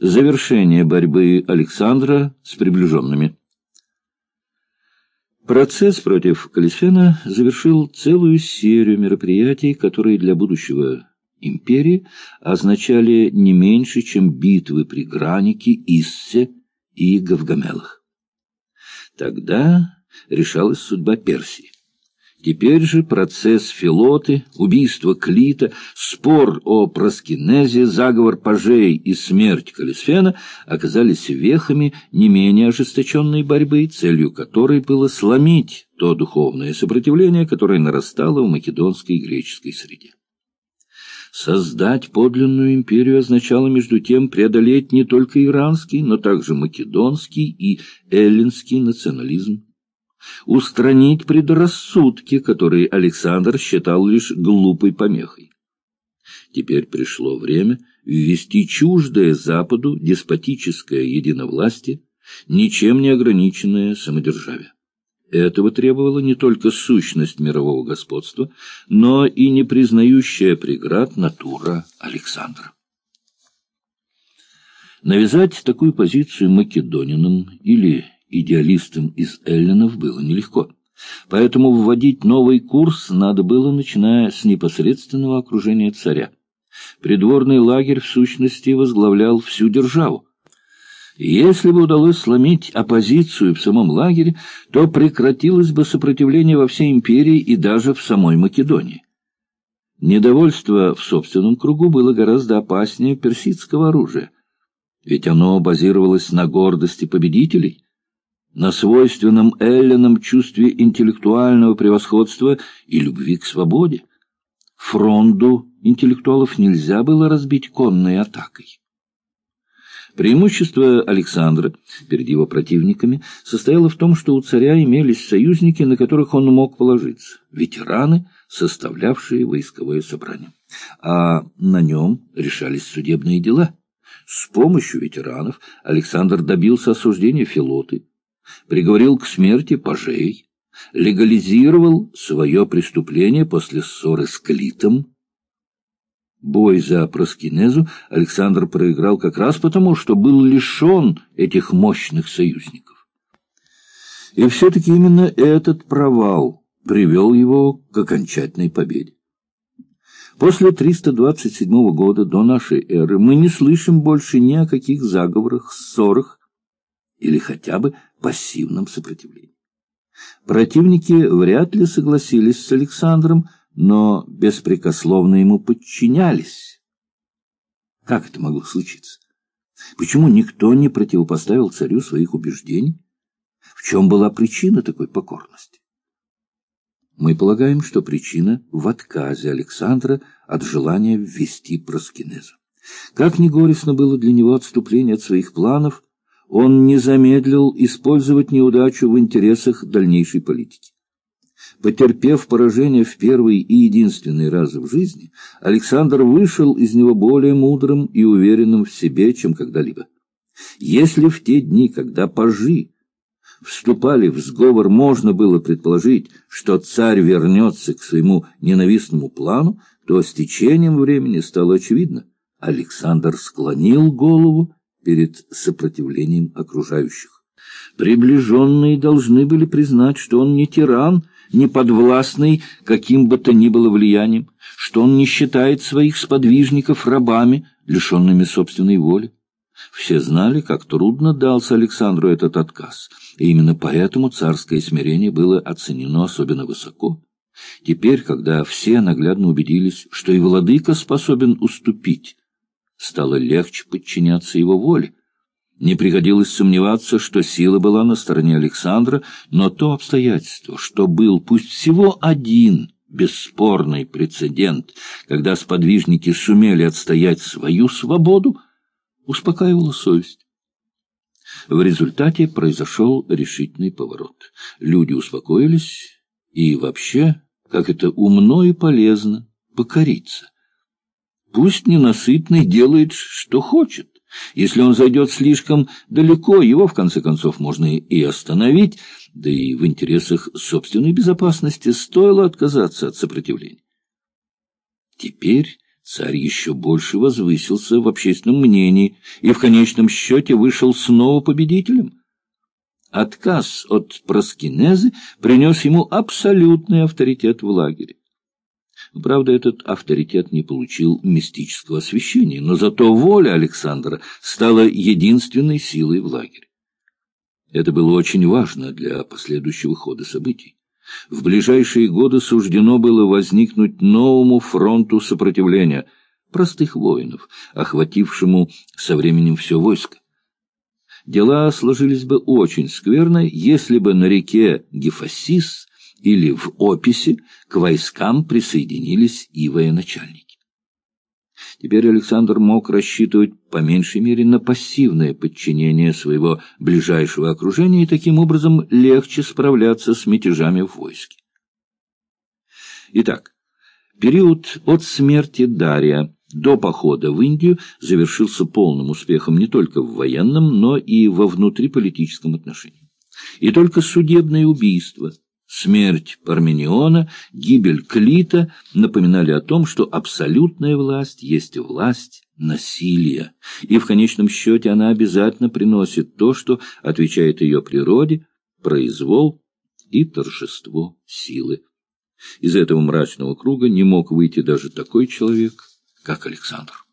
Завершение борьбы Александра с приближенными. Процесс против Калисфена завершил целую серию мероприятий, которые для будущего империи означали не меньше, чем битвы при Гранике, Иссе и Гавгамелах. Тогда решалась судьба Персии. Теперь же процесс Филоты, убийство Клита, спор о проскинезе, заговор пажей и смерть Калисфена оказались вехами не менее ожесточенной борьбы, целью которой было сломить то духовное сопротивление, которое нарастало в македонской и греческой среде. Создать подлинную империю означало между тем преодолеть не только иранский, но также македонский и эллинский национализм устранить предрассудки, которые Александр считал лишь глупой помехой. Теперь пришло время ввести чуждое Западу деспотическое единовластие, ничем не ограниченное самодержавие. Этого требовала не только сущность мирового господства, но и не признающая преград натура Александра. Навязать такую позицию македонинам или идеалистам из эллинов было нелегко. Поэтому вводить новый курс надо было, начиная с непосредственного окружения царя. Придворный лагерь, в сущности, возглавлял всю державу. Если бы удалось сломить оппозицию в самом лагере, то прекратилось бы сопротивление во всей империи и даже в самой Македонии. Недовольство в собственном кругу было гораздо опаснее персидского оружия, ведь оно базировалось на гордости победителей – на свойственном Эллинам чувстве интеллектуального превосходства и любви к свободе. Фронду интеллектуалов нельзя было разбить конной атакой. Преимущество Александра перед его противниками состояло в том, что у царя имелись союзники, на которых он мог положиться, ветераны, составлявшие войсковое собрание. А на нем решались судебные дела. С помощью ветеранов Александр добился осуждения Филоты, приговорил к смерти пажей, легализировал свое преступление после ссоры с Клитом. Бой за проскинезу Александр проиграл как раз потому, что был лишен этих мощных союзников. И все-таки именно этот провал привел его к окончательной победе. После 327 года до нашей эры мы не слышим больше ни о каких заговорах, ссорах или хотя бы пассивном сопротивлении. Противники вряд ли согласились с Александром, но беспрекословно ему подчинялись. Как это могло случиться? Почему никто не противопоставил царю своих убеждений? В чем была причина такой покорности? Мы полагаем, что причина в отказе Александра от желания ввести проскинезу. Как ни горестно было для него отступление от своих планов – он не замедлил использовать неудачу в интересах дальнейшей политики. Потерпев поражение в первый и единственный раз в жизни, Александр вышел из него более мудрым и уверенным в себе, чем когда-либо. Если в те дни, когда пажи вступали в сговор, можно было предположить, что царь вернется к своему ненавистному плану, то с течением времени стало очевидно. Александр склонил голову перед сопротивлением окружающих. Приближенные должны были признать, что он не тиран, не подвластный каким бы то ни было влиянием, что он не считает своих сподвижников рабами, лишенными собственной воли. Все знали, как трудно дался Александру этот отказ, и именно поэтому царское смирение было оценено особенно высоко. Теперь, когда все наглядно убедились, что и владыка способен уступить, стало легче подчиняться его воле. Не приходилось сомневаться, что сила была на стороне Александра, но то обстоятельство, что был пусть всего один бесспорный прецедент, когда сподвижники сумели отстоять свою свободу, успокаивало совесть. В результате произошел решительный поворот. Люди успокоились и вообще, как это умно и полезно, покориться. Пусть ненасытный делает, что хочет. Если он зайдет слишком далеко, его, в конце концов, можно и остановить, да и в интересах собственной безопасности стоило отказаться от сопротивления. Теперь царь еще больше возвысился в общественном мнении и в конечном счете вышел снова победителем. Отказ от проскинезы принес ему абсолютный авторитет в лагере. Правда, этот авторитет не получил мистического освящения, но зато воля Александра стала единственной силой в лагере. Это было очень важно для последующего хода событий. В ближайшие годы суждено было возникнуть новому фронту сопротивления простых воинов, охватившему со временем все войско. Дела сложились бы очень скверно, если бы на реке Гефасис или в Описе к войскам присоединились и военачальники. Теперь Александр мог рассчитывать по меньшей мере на пассивное подчинение своего ближайшего окружения и таким образом легче справляться с мятежами в войске. Итак, период от смерти Дария до похода в Индию завершился полным успехом не только в военном, но и во внутриполитическом отношении. И только судебное убийство – Смерть Пармениона, гибель Клита напоминали о том, что абсолютная власть есть власть насилия, и в конечном счете она обязательно приносит то, что отвечает ее природе, произвол и торжество силы. Из этого мрачного круга не мог выйти даже такой человек, как Александр.